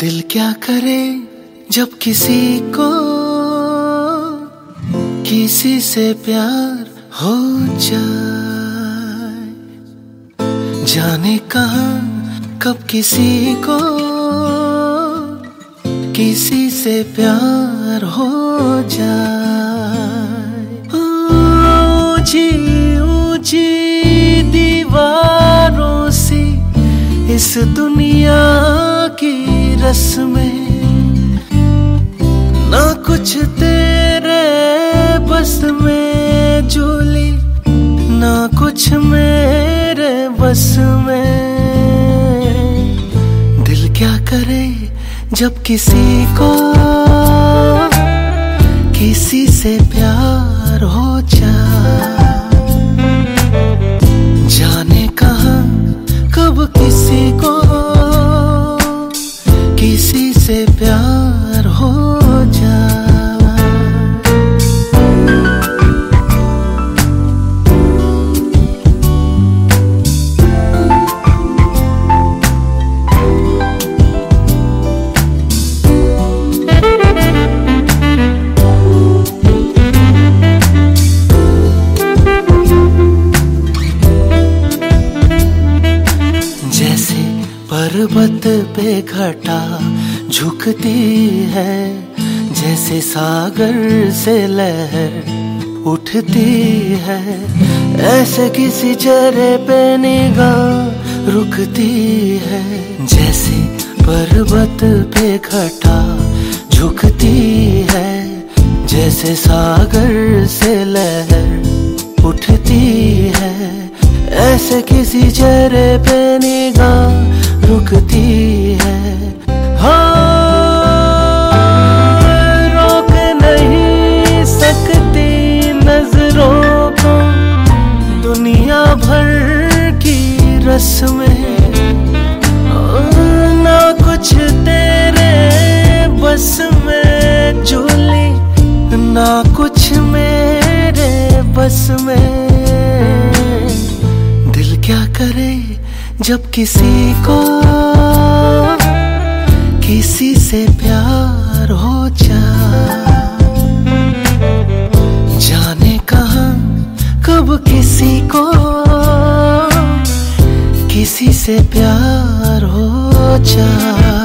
क्या करे जब किसी को किसी से प्यार हो जाए? जाने कहा, कब किसी को किसी से प्यार हो जाए? ऊँची ऊँची दीवारों से इस दुनिया की रस्में ना कुछ तेरे बस में जूली ना कुछ मेरे बस में। दिल क्या करे जब किसी को, किसी से प्यार हो जाए। जाने कहा कब किसी को पर्वत पे घटा झुकती है, जैसे सागर से लहर उठती है। ऐसे किसी चेहरे पे निगाह रुकती है, जैसे पर्वत पे घटा झुकती है, जैसे सागर से लहर उठती है। ऐसे किसी चेहरे पे निगाह रुकती है। हाँ रोक नहीं सकती नज़रों को। दुनिया भर की रस्में। ना कुछ तेरे बस में जूली ना कुछ मेरे बस में। दिल क्या करे? जब किसी को किसी से प्यार हो जा जाने कहा, कब किसी को किसी से प्यार हो जाए।